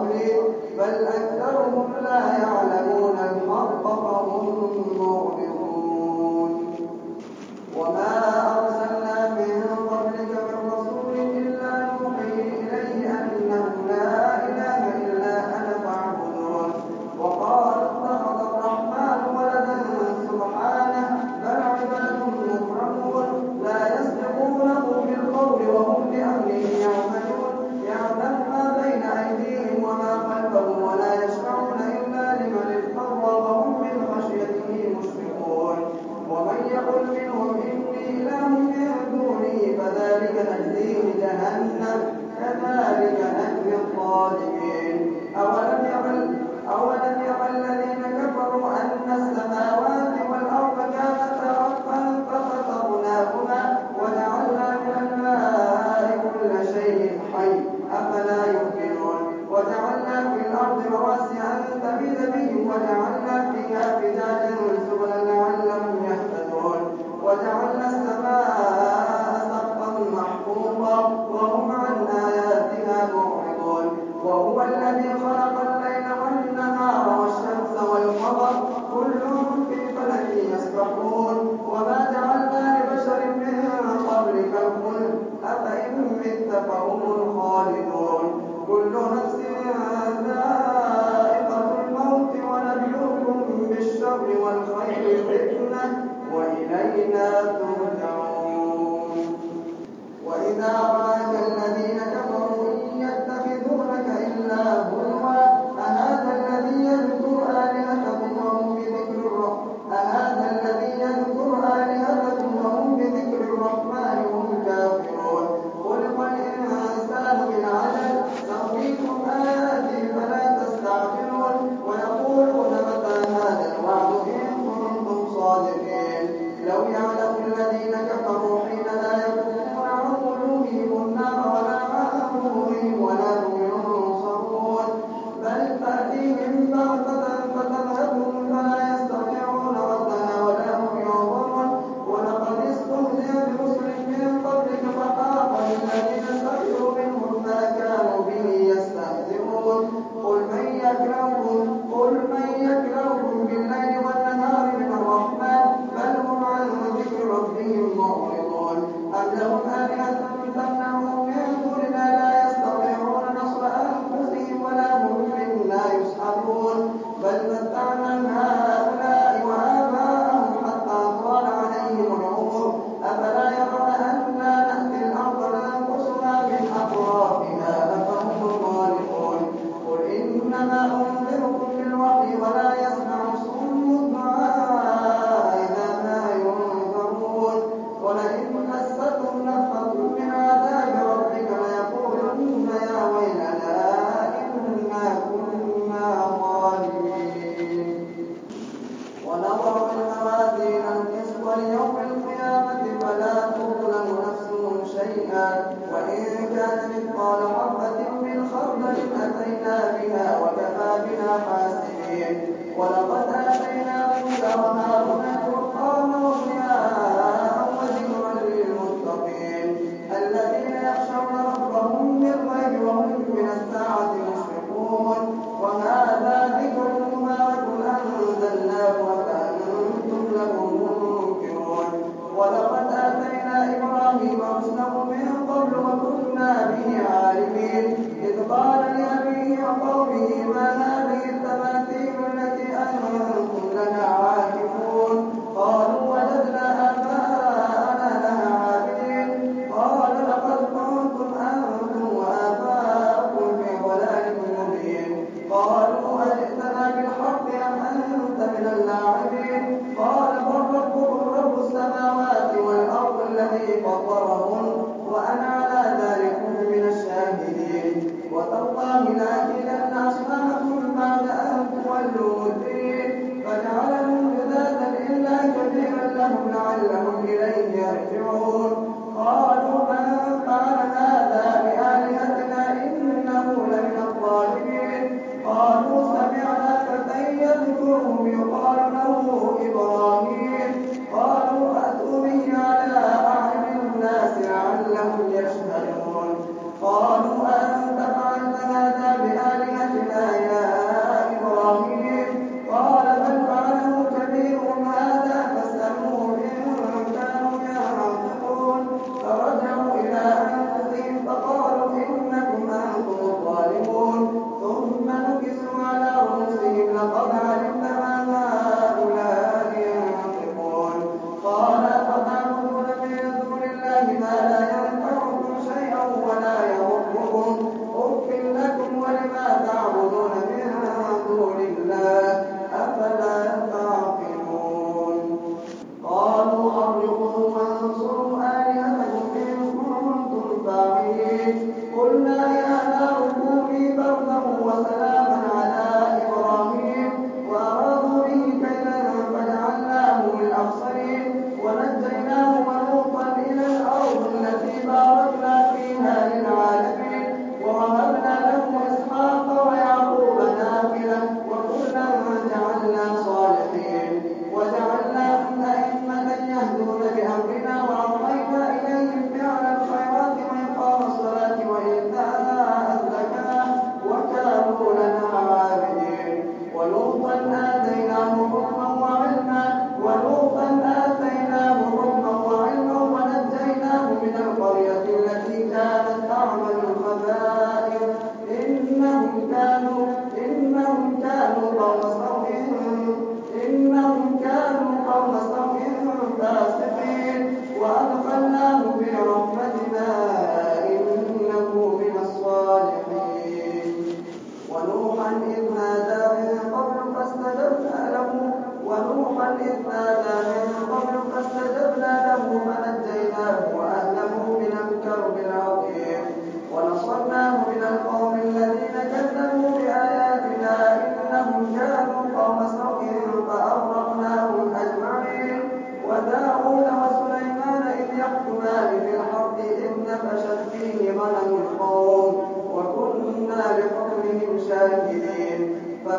قبلهم بل أكثرهم لا يعلمون. God.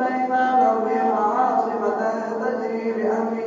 سليمان ريحا عاصفة تجري بأمره